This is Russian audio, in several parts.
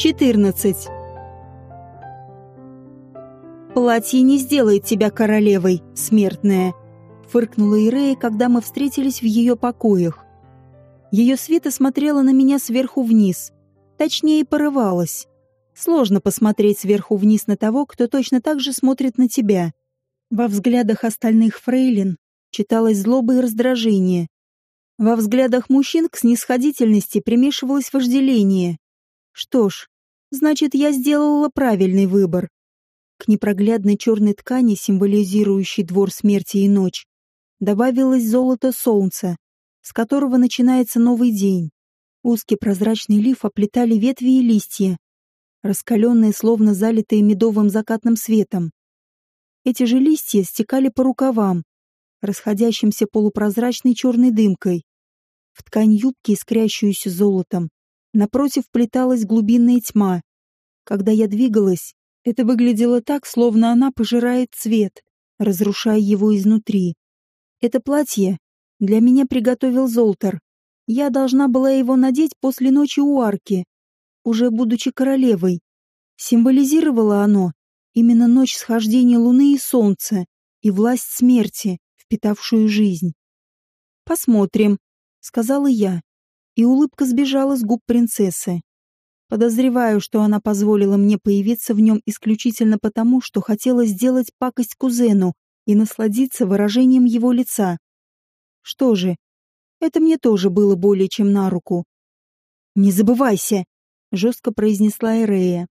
14. «Платье не сделает тебя королевой, смертная», — фыркнула Ирея, когда мы встретились в ее покоях. Ее свита смотрела на меня сверху вниз, точнее, порывалась. Сложно посмотреть сверху вниз на того, кто точно так же смотрит на тебя. Во взглядах остальных фрейлин читалось злоба и раздражение. Во взглядах мужчин к снисходительности примешивалось вожделение. Что ж, значит, я сделала правильный выбор. К непроглядной черной ткани, символизирующей двор смерти и ночь, добавилось золото солнца, с которого начинается новый день. Узкий прозрачный лиф оплетали ветви и листья, раскаленные, словно залитые медовым закатным светом. Эти же листья стекали по рукавам, расходящимся полупрозрачной черной дымкой. В ткань юбки, искрящуюся золотом, Напротив плеталась глубинная тьма. Когда я двигалась, это выглядело так, словно она пожирает цвет, разрушая его изнутри. Это платье для меня приготовил Золтер. Я должна была его надеть после ночи у арки, уже будучи королевой. Символизировало оно именно ночь схождения луны и солнца и власть смерти, впитавшую жизнь. «Посмотрим», — сказала я и улыбка сбежала с губ принцессы. Подозреваю, что она позволила мне появиться в нем исключительно потому, что хотела сделать пакость кузену и насладиться выражением его лица. Что же, это мне тоже было более чем на руку. «Не забывайся», — жестко произнесла Эрея.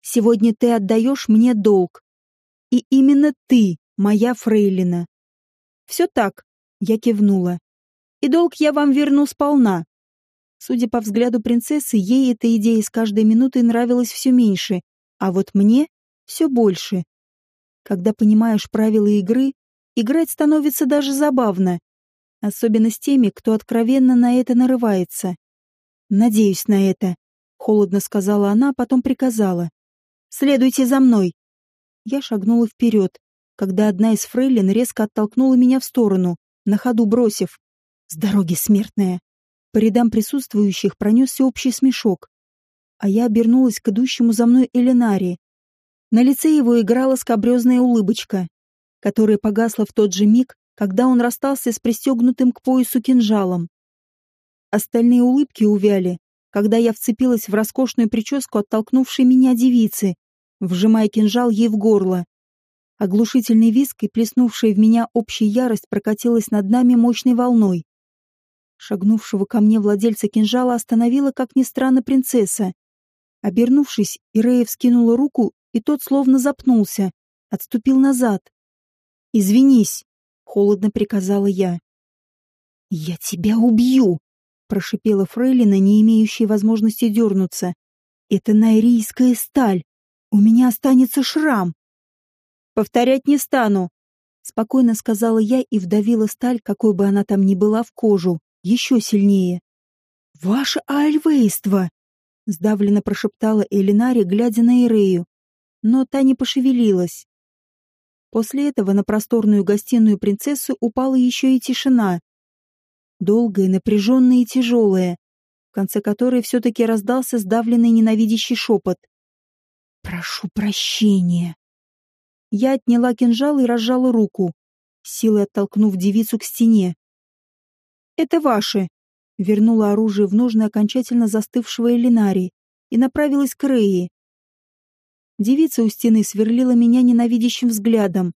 «Сегодня ты отдаешь мне долг. И именно ты, моя фрейлина». «Все так», — я кивнула. «И долг я вам верну сполна. Судя по взгляду принцессы, ей эта идея с каждой минутой нравилась все меньше, а вот мне — все больше. Когда понимаешь правила игры, играть становится даже забавно. Особенно с теми, кто откровенно на это нарывается. «Надеюсь на это», — холодно сказала она, а потом приказала. «Следуйте за мной». Я шагнула вперед, когда одна из фрейлин резко оттолкнула меня в сторону, на ходу бросив. «С дороги смертная». По рядам присутствующих пронесся общий смешок, а я обернулась к идущему за мной Элинари. На лице его играла скобрезная улыбочка, которая погасла в тот же миг, когда он расстался с пристегнутым к поясу кинжалом. Остальные улыбки увяли, когда я вцепилась в роскошную прическу оттолкнувшей меня девицы, вжимая кинжал ей в горло. Оглушительный виск и плеснувшая в меня общая ярость прокатилась над нами мощной волной. Шагнувшего ко мне владельца кинжала остановила, как ни странно, принцесса. Обернувшись, Ирея вскинула руку, и тот словно запнулся, отступил назад. «Извинись», — холодно приказала я. «Я тебя убью!» — прошипела Фрейлина, не имеющая возможности дернуться. «Это найрийская сталь. У меня останется шрам». «Повторять не стану», — спокойно сказала я и вдавила сталь, какой бы она там ни была, в кожу еще сильнее. «Ваше альвейство!» — сдавленно прошептала Элинари, глядя на Ирею, но та не пошевелилась. После этого на просторную гостиную принцессы упала еще и тишина. Долгая, напряженная и тяжелая, в конце которой все-таки раздался сдавленный ненавидящий шепот. «Прошу прощения!» Я отняла кинжал и разжала руку, силой оттолкнув девицу к стене. «Это ваши!» Вернула оружие в ножны окончательно застывшего Элинари и направилась к Реи. Девица у стены сверлила меня ненавидящим взглядом,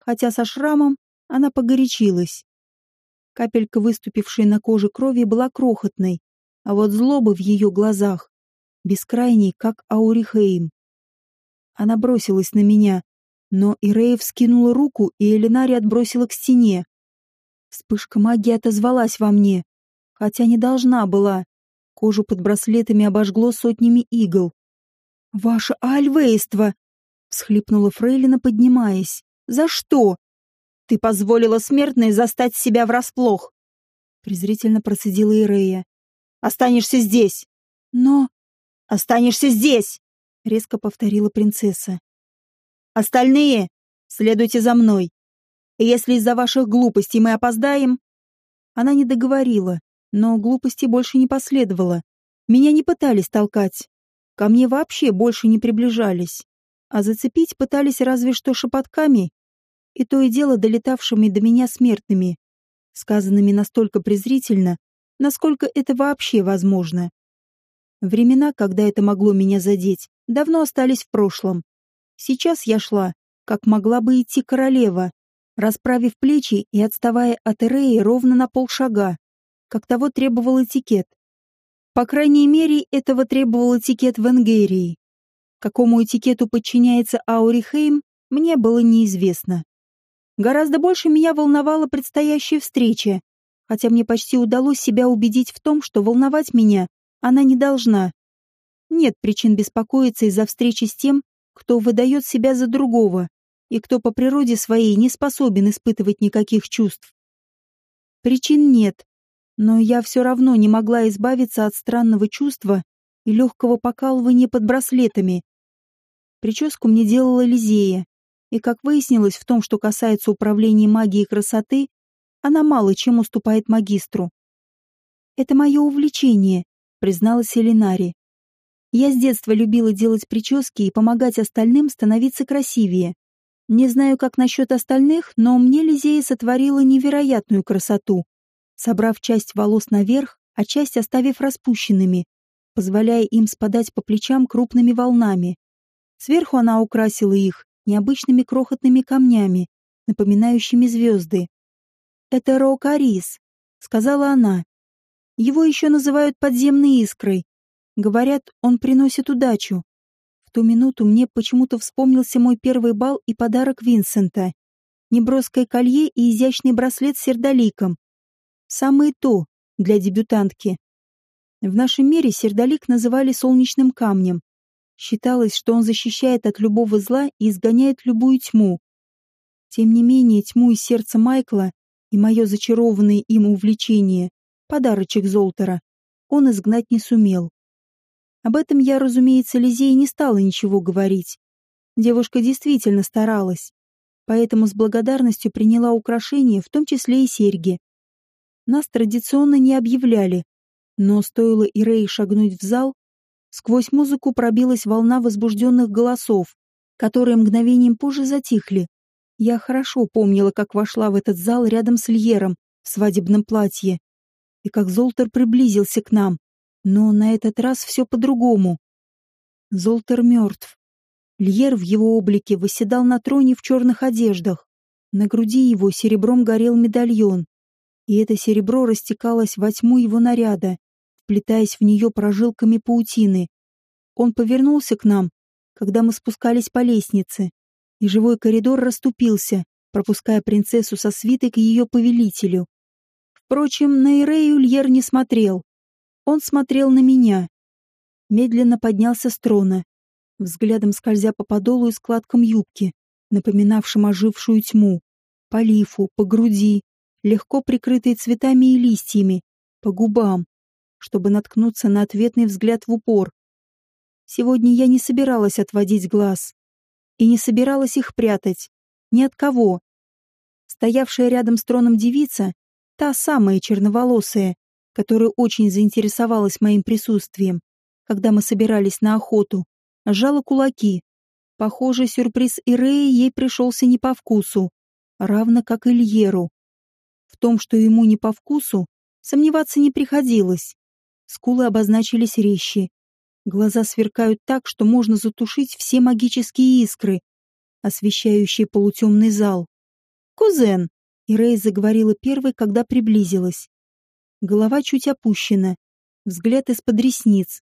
хотя со шрамом она погорячилась. Капелька, выступившая на коже крови, была крохотной, а вот злоба в ее глазах бескрайней, как Аурихейм. Она бросилась на меня, но Ирея вскинула руку, и Элинари отбросила к стене. Вспышка магии отозвалась во мне, хотя не должна была. Кожу под браслетами обожгло сотнями игл. «Ваше альвейство!» — всхлипнула Фрейлина, поднимаясь. «За что?» «Ты позволила смертной застать себя врасплох!» Презрительно процедила Ирея. «Останешься здесь!» «Но...» «Останешься здесь!» — резко повторила принцесса. «Остальные следуйте за мной!» Если из-за ваших глупостей мы опоздаем...» Она не договорила, но глупости больше не последовало. Меня не пытались толкать. ко мне вообще больше не приближались, а зацепить пытались разве что шепотками, и то и дело долетавшими до меня смертными, сказанными настолько презрительно, насколько это вообще возможно. Времена, когда это могло меня задеть, давно остались в прошлом. Сейчас я шла, как могла бы идти королева, расправив плечи и отставая от Эреи ровно на полшага, как того требовал этикет. По крайней мере, этого требовал этикет в Энгерии. Какому этикету подчиняется Аурихейм, мне было неизвестно. Гораздо больше меня волновала предстоящая встреча, хотя мне почти удалось себя убедить в том, что волновать меня она не должна. Нет причин беспокоиться из-за встречи с тем, кто выдает себя за другого и кто по природе своей не способен испытывать никаких чувств. Причин нет, но я все равно не могла избавиться от странного чувства и легкого покалывания под браслетами. Прическу мне делала Лизея, и, как выяснилось в том, что касается управления магией красоты, она мало чем уступает магистру. Это мое увлечение, призналась Элинари. Я с детства любила делать прически и помогать остальным становиться красивее. Не знаю, как насчет остальных, но мне Лизея сотворила невероятную красоту, собрав часть волос наверх, а часть оставив распущенными, позволяя им спадать по плечам крупными волнами. Сверху она украсила их необычными крохотными камнями, напоминающими звезды. «Это Роукарис», — сказала она. Его еще называют подземной искрой. Говорят, он приносит удачу. Ту минуту мне почему-то вспомнился мой первый бал и подарок Винсента. Неброское колье и изящный браслет с сердоликом. Самое то для дебютантки. В нашем мире сердолик называли солнечным камнем. Считалось, что он защищает от любого зла и изгоняет любую тьму. Тем не менее, тьму из сердца Майкла и мое зачарованное им увлечение подарочек Золтера, он изгнать не сумел. Об этом я, разумеется, Лизее не стала ничего говорить. Девушка действительно старалась, поэтому с благодарностью приняла украшения, в том числе и серьги. Нас традиционно не объявляли, но стоило Ирей шагнуть в зал, сквозь музыку пробилась волна возбужденных голосов, которые мгновением позже затихли. Я хорошо помнила, как вошла в этот зал рядом с Льером в свадебном платье и как Золтер приблизился к нам. Но на этот раз все по-другому. Золтер мертв. Льер в его облике восседал на троне в черных одеждах. На груди его серебром горел медальон, и это серебро растекалось во тьму его наряда, вплетаясь в нее прожилками паутины. Он повернулся к нам, когда мы спускались по лестнице, и живой коридор расступился, пропуская принцессу со свитой к ее повелителю. Впрочем, на Ирею Льер не смотрел. Он смотрел на меня. Медленно поднялся с трона, взглядом скользя по подолу и складкам юбки, напоминавшим ожившую тьму, по лифу, по груди, легко прикрытой цветами и листьями, по губам, чтобы наткнуться на ответный взгляд в упор. Сегодня я не собиралась отводить глаз и не собиралась их прятать. Ни от кого. Стоявшая рядом с троном девица Та самая черноволосая, которая очень заинтересовалась моим присутствием, когда мы собирались на охоту, сжала кулаки. Похоже, сюрприз Иреи ей пришелся не по вкусу, равно как и Льеру. В том, что ему не по вкусу, сомневаться не приходилось. Скулы обозначились резче. Глаза сверкают так, что можно затушить все магические искры, освещающие полутемный зал. «Кузен!» И Рэй заговорила первой, когда приблизилась. Голова чуть опущена, взгляд из-под ресниц,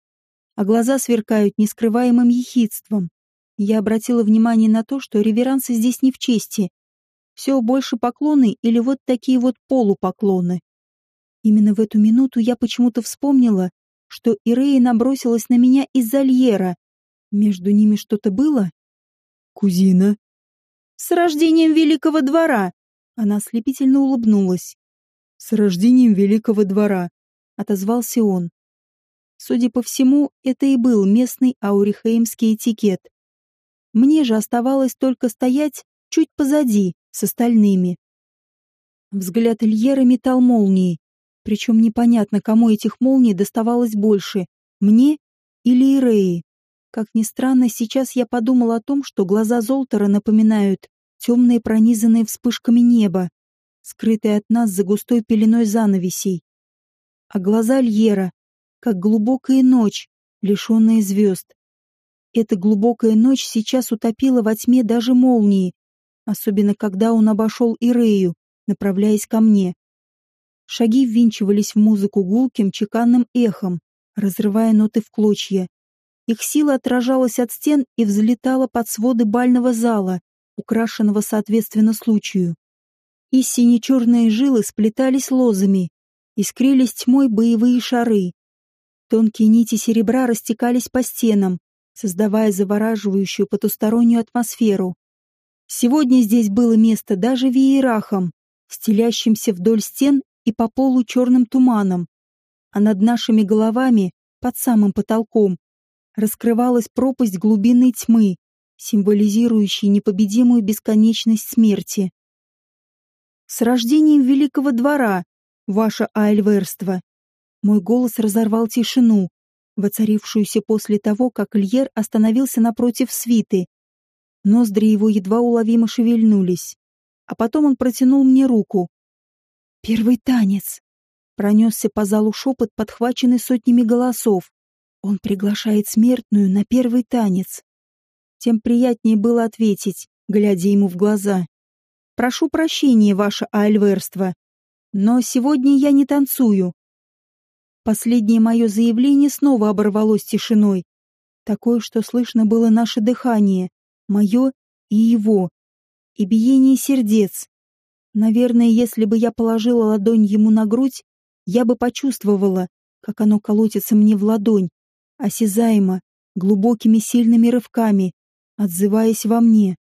а глаза сверкают нескрываемым ехидством. Я обратила внимание на то, что реверансы здесь не в чести. Все больше поклоны или вот такие вот полупоклоны. Именно в эту минуту я почему-то вспомнила, что Ирея набросилась на меня из-за Льера. Между ними что-то было? Кузина. С рождением великого двора, она ослепительно улыбнулась. «С рождением великого двора», — отозвался он. Судя по всему, это и был местный аурихеймский этикет. Мне же оставалось только стоять чуть позади, с остальными. Взгляд Ильера метал молнии, причем непонятно, кому этих молний доставалось больше, мне или Иреи. Как ни странно, сейчас я подумал о том, что глаза Золтера напоминают темные пронизанные вспышками неба, скрытые от нас за густой пеленой занавесей. А глаза Льера, как глубокая ночь, лишенная звезд. Эта глубокая ночь сейчас утопила во тьме даже молнии, особенно когда он обошел Ирею, направляясь ко мне. Шаги ввинчивались в музыку гулким чеканным эхом, разрывая ноты в клочья. Их сила отражалась от стен и взлетала под своды бального зала, украшенного соответственно случаю. И сине-черные жилы сплетались лозами, искрились тьмой боевые шары. Тонкие нити серебра растекались по стенам, создавая завораживающую потустороннюю атмосферу. Сегодня здесь было место даже веерахам, стелящимся вдоль стен и по полу черным туманом, а над нашими головами, под самым потолком, раскрывалась пропасть глубинной тьмы, символизирующей непобедимую бесконечность смерти. «С рождением великого двора, ваше айльверство!» Мой голос разорвал тишину, воцарившуюся после того, как Льер остановился напротив свиты. Ноздри его едва уловимо шевельнулись. А потом он протянул мне руку. «Первый танец!» Пронесся по залу шепот, подхваченный сотнями голосов. Он приглашает смертную на первый танец. Тем приятнее было ответить, глядя ему в глаза. «Прошу прощения, ваше альверство, но сегодня я не танцую». Последнее мое заявление снова оборвалось тишиной. Такое, что слышно было наше дыхание, мое и его, и биение сердец. Наверное, если бы я положила ладонь ему на грудь, я бы почувствовала, как оно колотится мне в ладонь, осязаемо, глубокими сильными рывками, отзываясь во мне.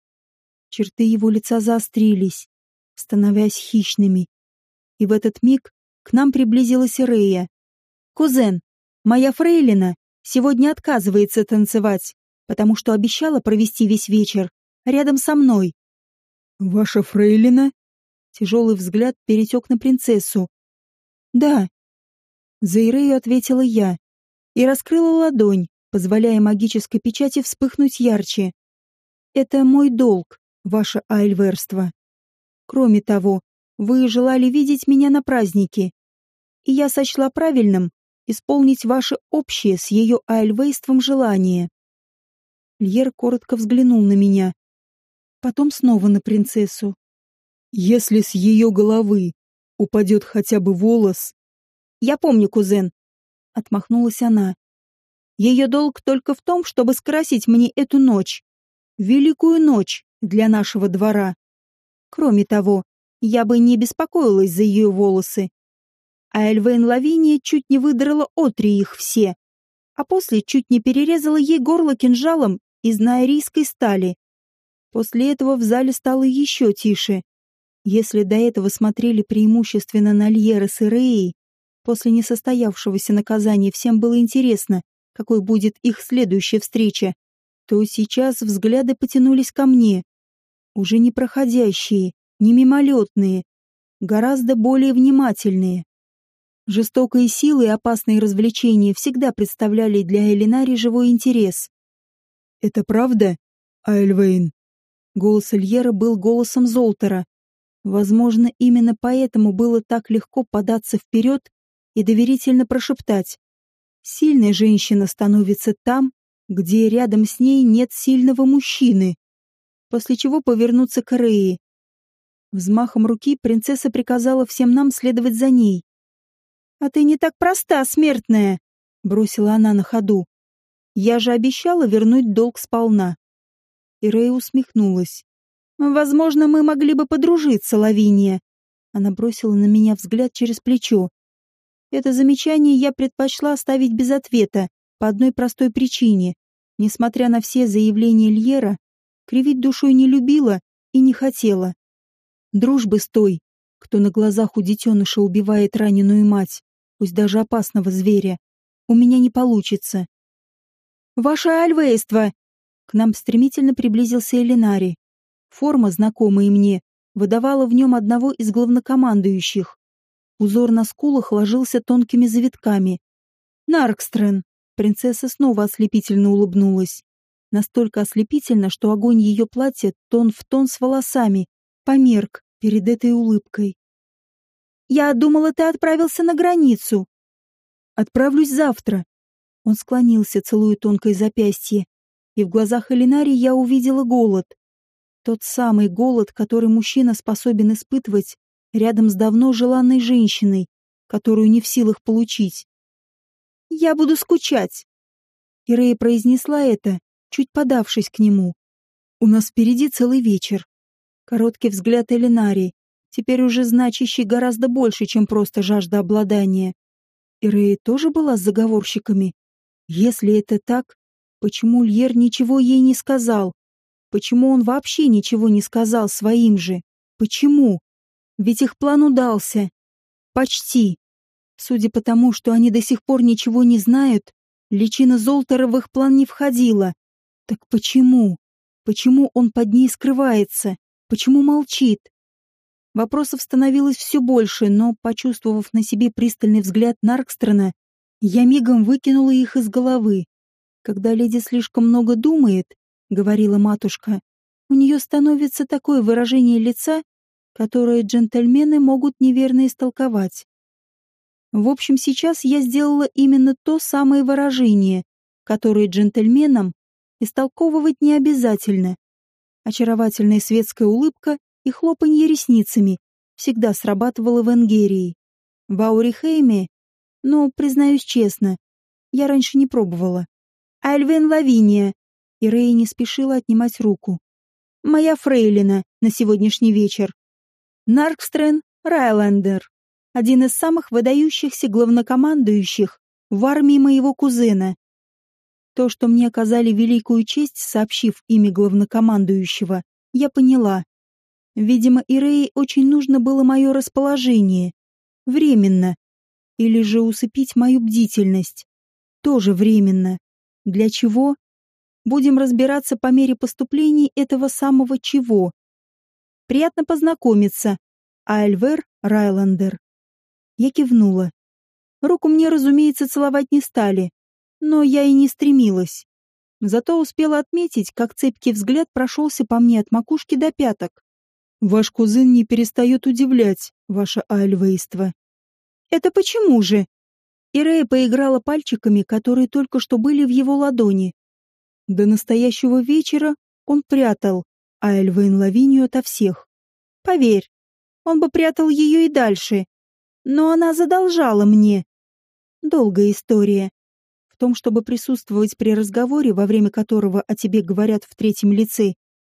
Черты его лица заострились, становясь хищными. И в этот миг к нам приблизилась Рея. «Кузен, моя фрейлина сегодня отказывается танцевать, потому что обещала провести весь вечер рядом со мной». «Ваша фрейлина?» Тяжелый взгляд перетек на принцессу. «Да». За Ирею ответила я и раскрыла ладонь, позволяя магической печати вспыхнуть ярче. «Это мой долг, ваше альверство. Кроме того, вы желали видеть меня на празднике, и я сочла правильным исполнить ваше общее с ее альвейством желание». Льер коротко взглянул на меня, потом снова на принцессу. «Если с ее головы упадет хотя бы волос...» «Я помню, кузен, Отмахнулась она. Ее долг только в том, чтобы скрасить мне эту ночь. Великую ночь для нашего двора. Кроме того, я бы не беспокоилась за ее волосы. А Эльвейн Лавиния чуть не выдрала отри их все, а после чуть не перерезала ей горло кинжалом из наирийской стали. После этого в зале стало еще тише. Если до этого смотрели преимущественно на Льера с Иреей, После несостоявшегося наказания всем было интересно, какой будет их следующая встреча, то сейчас взгляды потянулись ко мне. Уже не проходящие, не мимолетные, гораздо более внимательные. Жестокие силы и опасные развлечения всегда представляли для Элинари живой интерес. «Это правда, Айльвейн?» Голос Ильера был голосом Золтера. Возможно, именно поэтому было так легко податься вперед и доверительно прошептать. Сильная женщина становится там, где рядом с ней нет сильного мужчины. После чего повернуться к Рее. Взмахом руки принцесса приказала всем нам следовать за ней. «А ты не так проста, смертная!» — бросила она на ходу. «Я же обещала вернуть долг сполна». И Рэй усмехнулась. «Возможно, мы могли бы подружиться, Лавиния». Она бросила на меня взгляд через плечо. Это замечание я предпочла оставить без ответа по одной простой причине. Несмотря на все заявления Льера, кривить душой не любила и не хотела. Дружбы с той, кто на глазах у детеныша убивает раненую мать, пусть даже опасного зверя, у меня не получится. «Ваше альвейство!» К нам стремительно приблизился Элинари. Форма, знакомая мне, выдавала в нем одного из главнокомандующих. Узор на скулах ложился тонкими завитками. «Наркстрен!» Принцесса снова ослепительно улыбнулась. Настолько ослепительно, что огонь ее платья тон в тон с волосами померк перед этой улыбкой. «Я думала, ты отправился на границу». «Отправлюсь завтра». Он склонился, целуя тонкое запястье, и в глазах Элинари я увидела голод. Тот самый голод, который мужчина способен испытывать рядом с давно желанной женщиной, которую не в силах получить. «Я буду скучать!» Ирея произнесла это, чуть подавшись к нему. «У нас впереди целый вечер». Короткий взгляд Элинари, теперь уже значащий гораздо больше, чем просто жажда обладания. Ирея тоже была с заговорщиками? Если это так, почему Льер ничего ей не сказал? Почему он вообще ничего не сказал своим же? Почему? Ведь их план удался. Почти. Судя по тому, что они до сих пор ничего не знают, личина Золтера в их план не входила. Так почему? Почему он под ней скрывается? Почему молчит? Вопросов становилось все больше, но, почувствовав на себе пристальный взгляд Наркстрона, я мигом выкинула их из головы. Когда леди слишком много думает, — говорила матушка, — у нее становится такое выражение лица, которое джентльмены могут неверно истолковать. В общем, сейчас я сделала именно то самое выражение, которое джентльменам истолковывать не обязательно. Очаровательная светская улыбка и хлопанье ресницами всегда срабатывала в Энгерии. В Аурихейме, но, признаюсь честно, я раньше не пробовала. Альвен Лавиния. И Рэй не спешила отнимать руку. Моя фрейлина на сегодняшний вечер. Наркстрен Райлендер один из самых выдающихся главнокомандующих в армии моего кузена. То, что мне оказали великую честь, сообщив имя главнокомандующего, я поняла. Видимо, Ирей очень нужно было мое расположение. Временно. Или же усыпить мою бдительность. Тоже временно. Для чего? Будем разбираться по мере поступлений этого самого чего. Приятно познакомиться. Альвер Райландер. Я кивнула. Руку мне, разумеется, целовать не стали, но я и не стремилась. Зато успела отметить, как цепкий взгляд прошелся по мне от макушки до пяток. «Ваш кузен не перестает удивлять, ваше альвейство». «Это почему же?» Ирея поиграла пальчиками, которые только что были в его ладони. До настоящего вечера он прятал Айльвейн Лавинию ото всех. Поверь, он бы прятал ее и дальше, но она задолжала мне. Долгая история. В том, чтобы присутствовать при разговоре, во время которого о тебе говорят в третьем лице,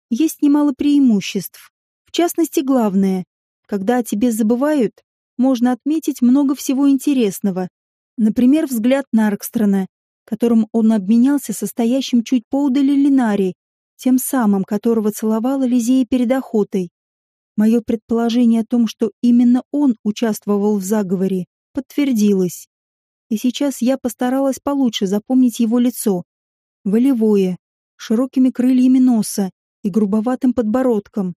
есть немало преимуществ. В частности, главное, когда о тебе забывают, можно отметить много всего интересного. Например, взгляд Наркстрона, которым он обменялся состоящим чуть поудали Линари, тем самым, которого целовала Лизея перед охотой. Мое предположение о том, что именно он участвовал в заговоре, подтвердилось. И сейчас я постаралась получше запомнить его лицо. Волевое, широкими крыльями носа и грубоватым подбородком.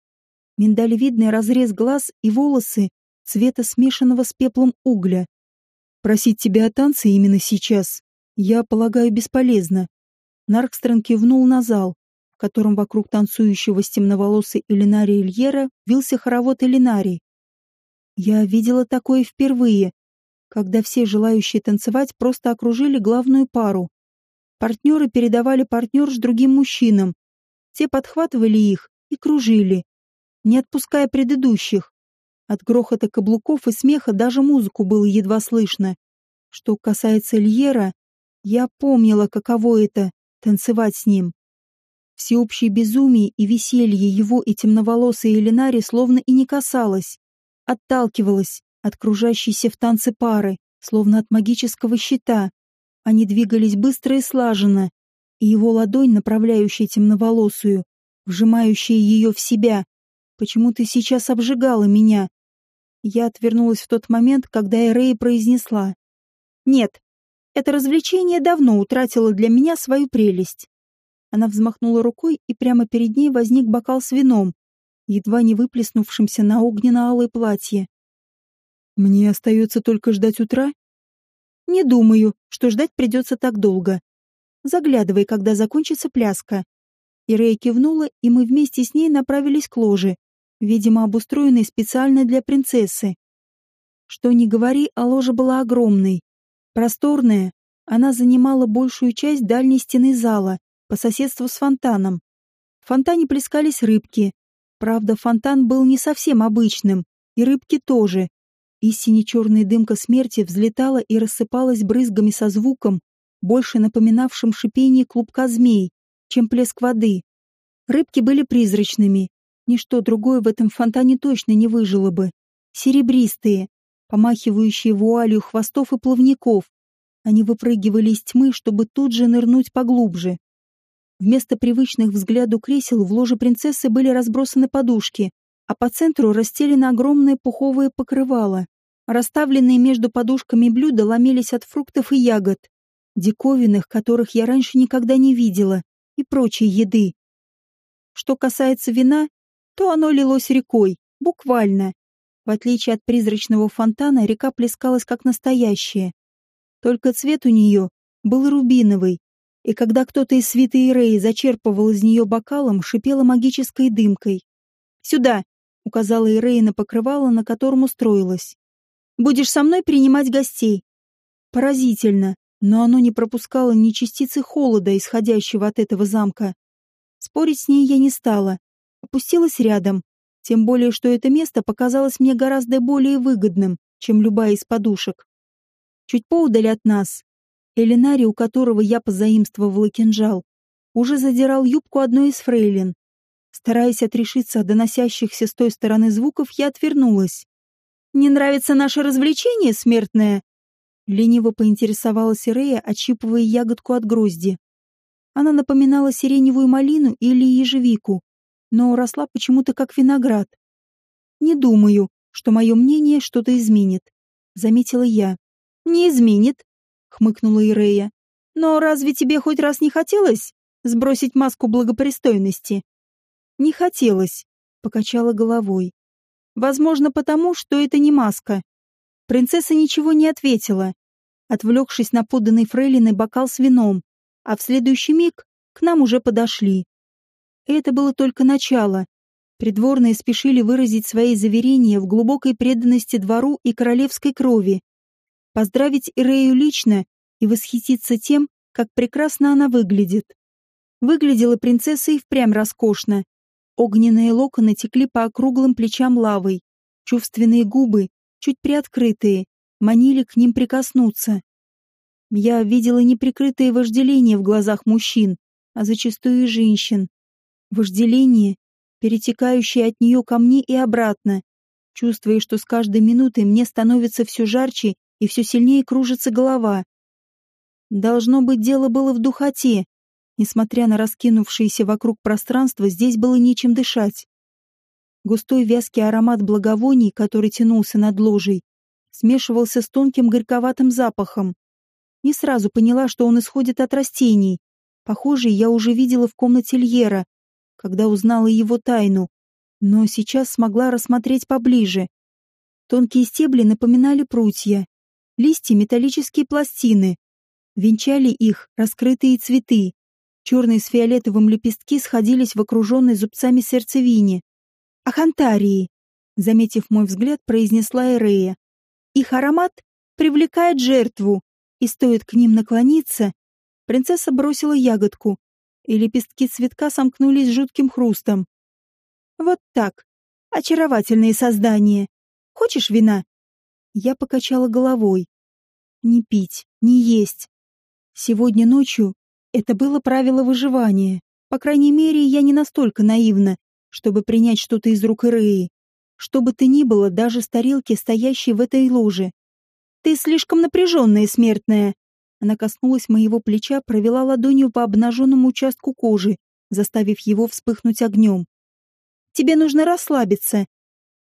Миндалевидный разрез глаз и волосы цвета смешанного с пеплом угля. Просить тебя о танце именно сейчас, я полагаю, бесполезно. Наркстрен кивнул на зал, котором вокруг танцующего с темноволосой Элинари Ильера вился хоровод Элинари. Я видела такое впервые, когда все желающие танцевать просто окружили главную пару. Партнеры передавали партнерш другим мужчинам. Те подхватывали их и кружили, не отпуская предыдущих. От грохота каблуков и смеха даже музыку было едва слышно. Что касается Льера, я помнила, каково это — танцевать с ним. Всеобщее безумие и веселье его и темноволосой Элинари словно и не касалось. Отталкивалось от кружащейся в танце пары, словно от магического щита. Они двигались быстро и слаженно, и его ладонь, направляющая темноволосую, вжимающая ее в себя, почему-то сейчас обжигала меня. Я отвернулась в тот момент, когда Эрея произнесла. «Нет, это развлечение давно утратило для меня свою прелесть. Она взмахнула рукой, и прямо перед ней возник бокал с вином, едва не выплеснувшимся на огненно-алое платье. «Мне остается только ждать утра?» Не думаю, что ждать придется так долго. Заглядывай, когда закончится пляска. Ирея кивнула, и мы вместе с ней направились к ложе, видимо, обустроенной специально для принцессы. Что ни говори, а ложа была огромной. Просторная, она занимала большую часть дальней стены зала, по соседству с фонтаном. В фонтане плескались рыбки. Правда, фонтан был не совсем обычным, и рыбки тоже. И сине-черная дымка смерти взлетала и рассыпалась брызгами со звуком, больше напоминавшим шипение клубка змей, чем плеск воды. Рыбки были призрачными. Ничто другое в этом фонтане точно не выжило бы. Серебристые, помахивающие вуалью хвостов и плавников. Они выпрыгивали из тьмы, чтобы тут же нырнуть поглубже. Вместо привычных взгляду кресел в ложе принцессы были разбросаны подушки, а по центру расстелено огромное пуховое покрывало. Расставленные между подушками блюда ломились от фруктов и ягод, диковинных, которых я раньше никогда не видела, и прочей еды. Что касается вина, то оно лилось рекой, буквально. В отличие от призрачного фонтана, река плескалась как настоящая. Только цвет у нее был рубиновый, и когда кто-то из свиты Иреи зачерпывал из нее бокалом, шипела магической дымкой. «Сюда!» — указала Ирея на покрывало, на котором устроилась. «Будешь со мной принимать гостей». Поразительно, но оно не пропускало ни частицы холода, исходящего от этого замка. Спорить с ней я не стала. Опустилась рядом, тем более, что это место показалось мне гораздо более выгодным, чем любая из подушек. Чуть поудаль от нас, Элинари, у которого я позаимствовала кинжал, уже задирал юбку одной из фрейлин. Стараясь отрешиться от доносящихся с той стороны звуков, я отвернулась. «Не нравится наше развлечение, смертное?» Лениво поинтересовалась Рея, отщипывая ягодку от грозди. Она напоминала сиреневую малину или ежевику, но росла почему-то как виноград. «Не думаю, что мое мнение что-то изменит», — заметила я. «Не изменит», — хмыкнула Ирея. «Но разве тебе хоть раз не хотелось сбросить маску благопристойности?» «Не хотелось», — покачала головой. «Возможно, потому, что это не маска. Принцесса ничего не ответила, отвлекшись на поданный фрейлиной бокал с вином, а в следующий миг к нам уже подошли. это было только начало. Придворные спешили выразить свои заверения в глубокой преданности двору и королевской крови, поздравить Ирею лично и восхититься тем, как прекрасно она выглядит. Выглядела принцесса и впрямь роскошно. Огненные локоны текли по округлым плечам лавой, чувственные губы чуть приоткрытые, манили к ним прикоснуться. Я видела неприкрытое вожделение в глазах мужчин, а зачастую и женщин. Вожделение, перетекающее от нее ко мне и обратно, чувствуя, что с каждой минутой мне становится все жарче и все сильнее кружится голова. Должно быть, дело было в духоте. Несмотря на раскинувшееся вокруг пространство, здесь было нечем дышать. Густой вязкий аромат благовоний, который тянулся над ложей, смешивался с тонким горьковатым запахом. Не сразу поняла, что он исходит от растений. Похожий я уже видела в комнате Льера, когда узнала его тайну, но сейчас смогла рассмотреть поближе. Тонкие стебли напоминали прутья, листья — металлические пластины. Венчали их раскрытые цветы. Черные с фиолетовым лепестки сходились в окруженной зубцами сердцевине. Ахантарии, заметив мой взгляд, произнесла Эрея. Их аромат привлекает жертву, и стоит к ним наклониться, принцесса бросила ягодку, и лепестки цветка сомкнулись жутким хрустом. Вот так. Очаровательные создания. Хочешь вина? Я покачала головой. Не пить, не есть. Сегодня ночью это было правило выживания. По крайней мере, я не настолько наивна, чтобы принять что-то из рук Иреи. Что бы ты ни было, даже с тарелки, стоящей в этой ложе. Ты слишком напряженная, смертная. Она коснулась моего плеча, провела ладонью по обнаженному участку кожи, заставив его вспыхнуть огнем. Тебе нужно расслабиться.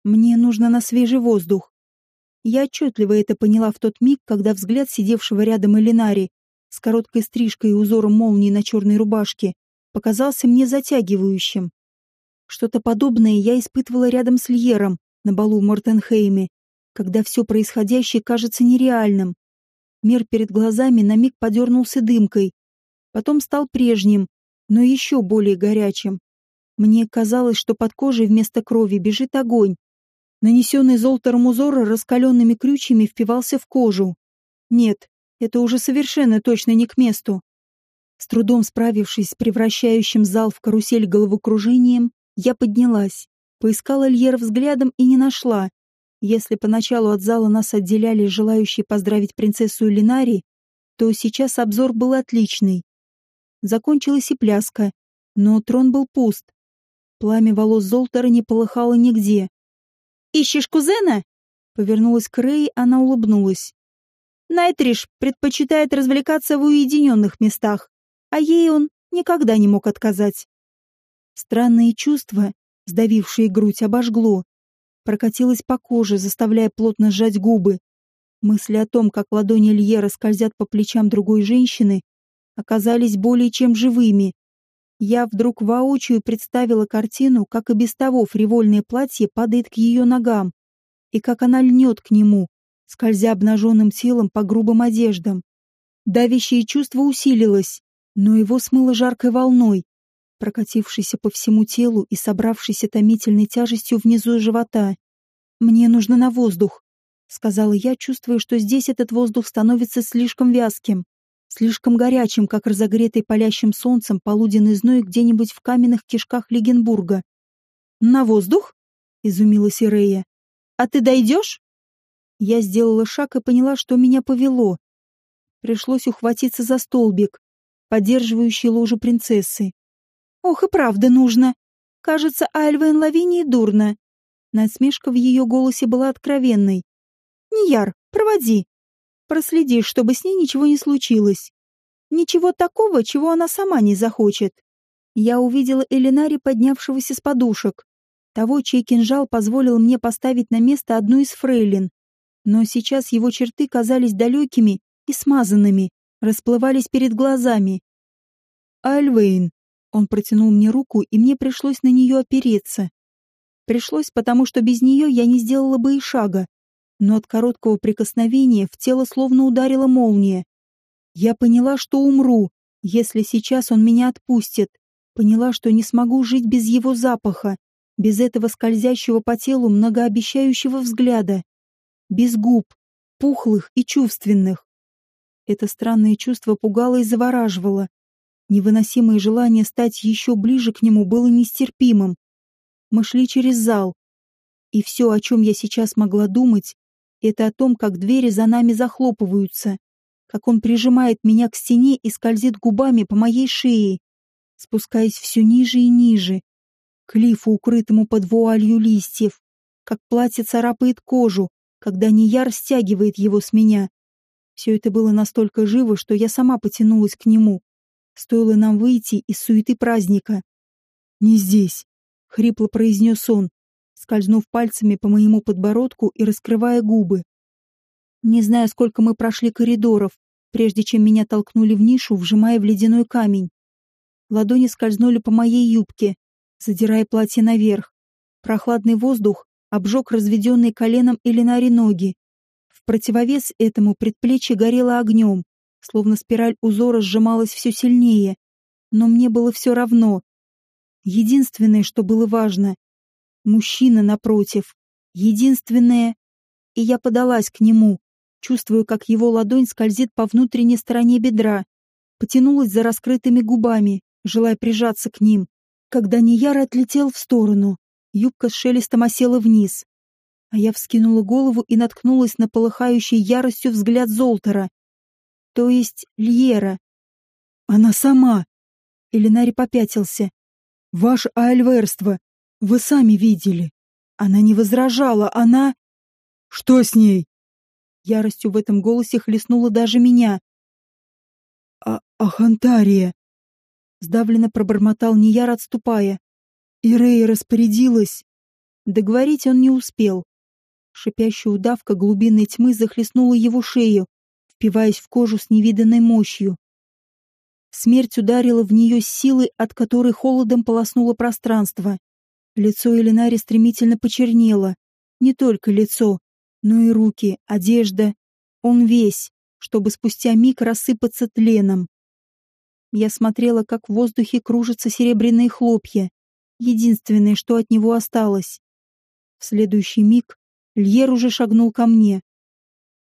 Мне нужно на свежий воздух. Я отчетливо это поняла в тот миг, когда взгляд сидевшего рядом Элинари с короткой стрижкой и узором молнии на черной рубашке показался мне затягивающим. Что-то подобное я испытывала рядом с Льером на балу в Мортенхейме, когда все происходящее кажется нереальным. Мир перед глазами на миг подернулся дымкой. Потом стал прежним, но еще более горячим. Мне казалось, что под кожей вместо крови бежит огонь. Нанесенный золотом узор раскаленными крючьями впивался в кожу. Нет, это уже совершенно точно не к месту. С трудом справившись с превращающим зал в карусель головокружением, я поднялась, поискала Льер взглядом и не нашла. Если поначалу от зала нас отделяли желающие поздравить принцессу Элинари, то сейчас обзор был отличный. Закончилась и пляска, но трон был пуст. Пламя волос Золтера не полыхало нигде. «Ищешь кузена?» Повернулась к Рэй, она улыбнулась. Найтриш предпочитает развлекаться в уединенных местах, а ей он никогда не мог отказать. Странные чувства, сдавившие грудь, обожгло. Прокатилось по коже, заставляя плотно сжать губы. Мысли о том, как ладони Льера скользят по плечам другой женщины, оказались более чем живыми. Я вдруг воочию представила картину, как и без того фривольное платье падает к ее ногам, и как она льнет к нему, скользя обнаженным телом по грубым одеждам. Давящее чувство усилилось, но его смыло жаркой волной, прокатившейся по всему телу и собравшейся томительной тяжестью внизу живота. «Мне нужно на воздух», — сказала я, чувствуя, что здесь этот воздух становится слишком вязким, слишком горячим, как разогретый палящим солнцем полуденный зной где-нибудь в каменных кишках Легенбурга. «На воздух?» — изумилась Ирея. «А ты дойдешь?» Я сделала шаг и поняла, что меня повело. Пришлось ухватиться за столбик, поддерживающий ложу принцессы. «Ох, и правда нужно. Кажется, Альвен Лавинии дурно». Насмешка в ее голосе была откровенной. «Нияр, проводи. Проследи, чтобы с ней ничего не случилось. Ничего такого, чего она сама не захочет». Я увидела Элинари, поднявшегося с подушек. Того, чей кинжал позволил мне поставить на место одну из фрейлин но сейчас его черты казались далекими и смазанными, расплывались перед глазами. «Альвейн!» Он протянул мне руку, и мне пришлось на нее опереться. Пришлось, потому что без нее я не сделала бы и шага, но от короткого прикосновения в тело словно ударила молния. Я поняла, что умру, если сейчас он меня отпустит. Поняла, что не смогу жить без его запаха, без этого скользящего по телу многообещающего взгляда без губ, пухлых и чувственных. Это странное чувство пугало и завораживало. Невыносимое желание стать еще ближе к нему было нестерпимым. Мы шли через зал. И все, о чем я сейчас могла думать, это о том, как двери за нами захлопываются, как он прижимает меня к стене и скользит губами по моей шее, спускаясь все ниже и ниже, к лифу, укрытому под вуалью листьев, как платье царапает кожу, когда Нияр стягивает его с меня. Все это было настолько живо, что я сама потянулась к нему. Стоило нам выйти из суеты праздника. «Не здесь», — хрипло произнес он, скользнув пальцами по моему подбородку и раскрывая губы. Не знаю, сколько мы прошли коридоров, прежде чем меня толкнули в нишу, вжимая в ледяной камень. Ладони скользнули по моей юбке, задирая платье наверх. Прохладный воздух обжег разведенные коленом Элинари ноги. В противовес этому предплечье горело огнем, словно спираль узора сжималась все сильнее. Но мне было все равно. Единственное, что было важно — мужчина напротив. Единственное... И я подалась к нему, чувствуя, как его ладонь скользит по внутренней стороне бедра, потянулась за раскрытыми губами, желая прижаться к ним, когда Нияр отлетел в сторону. Юбка с шелестом осела вниз. А я вскинула голову и наткнулась на полыхающий яростью взгляд Золтера. То есть Льера. Она сама. Элинари попятился. Ваше альверство. Вы сами видели. Она не возражала, она... Что с ней? Яростью в этом голосе хлестнула даже меня. А Ахантария. Сдавленно пробормотал Нияр, отступая. И распорядилась. Договорить он не успел. Шипящая удавка глубинной тьмы захлестнула его шею, впиваясь в кожу с невиданной мощью. Смерть ударила в нее с силой, от которой холодом полоснуло пространство. Лицо Элинари стремительно почернело. Не только лицо, но и руки, одежда. Он весь, чтобы спустя миг рассыпаться тленом. Я смотрела, как в воздухе кружатся серебряные хлопья, единственное, что от него осталось. В следующий миг Льер уже шагнул ко мне.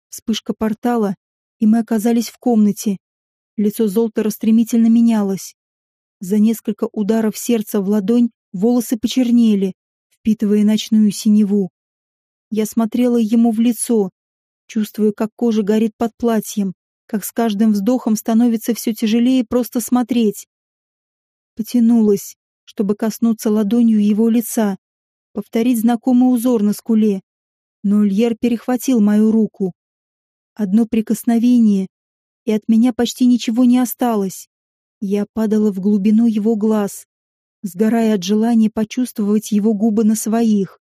Вспышка портала, и мы оказались в комнате. Лицо Золтера стремительно менялось. За несколько ударов сердца в ладонь волосы почернели, впитывая ночную синеву. Я смотрела ему в лицо, чувствуя, как кожа горит под платьем, как с каждым вздохом становится все тяжелее просто смотреть. Потянулась, чтобы коснуться ладонью его лица, повторить знакомый узор на скуле. Но Льер перехватил мою руку. Одно прикосновение, и от меня почти ничего не осталось. Я падала в глубину его глаз, сгорая от желания почувствовать его губы на своих.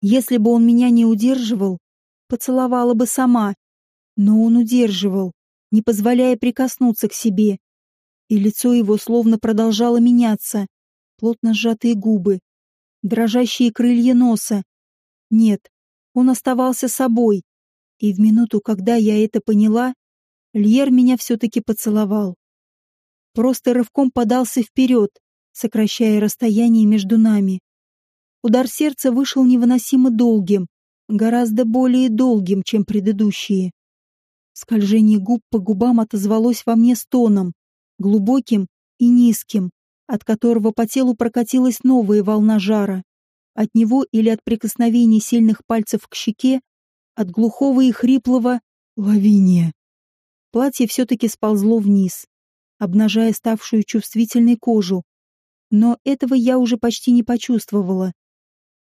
Если бы он меня не удерживал, поцеловала бы сама, но он удерживал, не позволяя прикоснуться к себе. И лицо его словно продолжало меняться, плотно сжатые губы, дрожащие крылья носа. Нет, он оставался собой, и в минуту, когда я это поняла, Льер меня все-таки поцеловал. Просто рывком подался вперед, сокращая расстояние между нами. Удар сердца вышел невыносимо долгим, гораздо более долгим, чем предыдущие. Скольжение губ по губам отозвалось во мне стоном, глубоким и низким, от которого по телу прокатилась новая волна жара. От него или от прикосновений сильных пальцев к щеке, от глухого и хриплого лавиния. Платье все-таки сползло вниз, обнажая ставшую чувствительной кожу. Но этого я уже почти не почувствовала.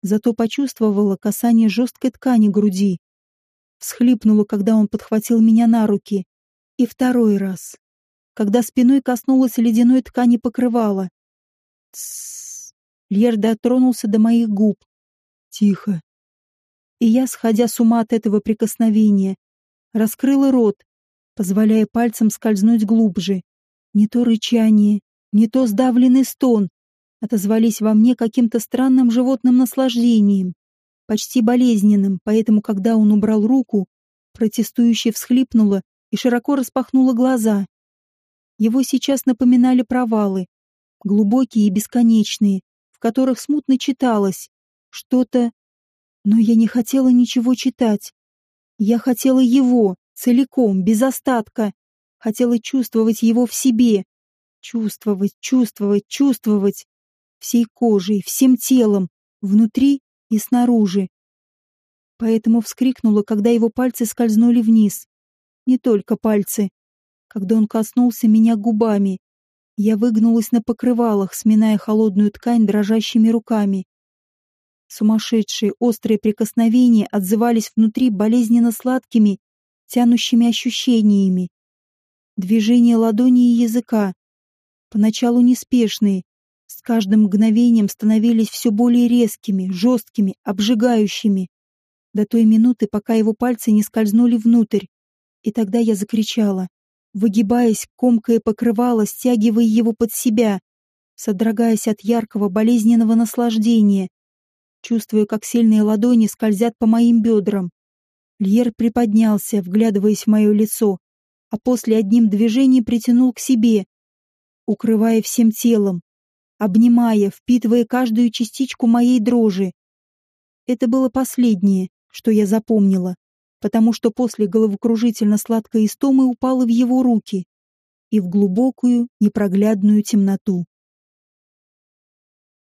Зато почувствовала касание жесткой ткани груди. Всхлипнула, когда он подхватил меня на руки. И второй раз. Когда спиной коснулась ледяной ткани покрывала. Тссс. Льер дотронулся до моих губ. Тихо. И я, сходя с ума от этого прикосновения, раскрыла рот, позволяя пальцем скользнуть глубже. Не то рычание, не то сдавленный стон отозвались во мне каким-то странным животным наслаждением, почти болезненным, поэтому, когда он убрал руку, протестующе всхлипнула и широко распахнула глаза. Его сейчас напоминали провалы, глубокие и бесконечные, в которых смутно читалось что-то... Но я не хотела ничего читать. Я хотела его, целиком, без остатка. Хотела чувствовать его в себе. Чувствовать, чувствовать, чувствовать. Всей кожей, всем телом, внутри и снаружи. Поэтому вскрикнула, когда его пальцы скользнули вниз. Не только пальцы. Когда он коснулся меня губами, я выгнулась на покрывалах, сминая холодную ткань дрожащими руками. Сумасшедшие острые прикосновения отзывались внутри болезненно сладкими, тянущими ощущениями. Движения ладони и языка, поначалу неспешные, с каждым мгновением становились все более резкими, жесткими, обжигающими. До той минуты, пока его пальцы не скользнули внутрь. И тогда я закричала выгибаясь, комкая покрывало, стягивая его под себя, содрогаясь от яркого болезненного наслаждения, чувствуя, как сильные ладони скользят по моим бедрам. Льер приподнялся, вглядываясь в мое лицо, а после одним движением притянул к себе, укрывая всем телом, обнимая, впитывая каждую частичку моей дрожи. Это было последнее, что я запомнила потому что после головокружительно-сладкой истомы упала в его руки и в глубокую, непроглядную темноту.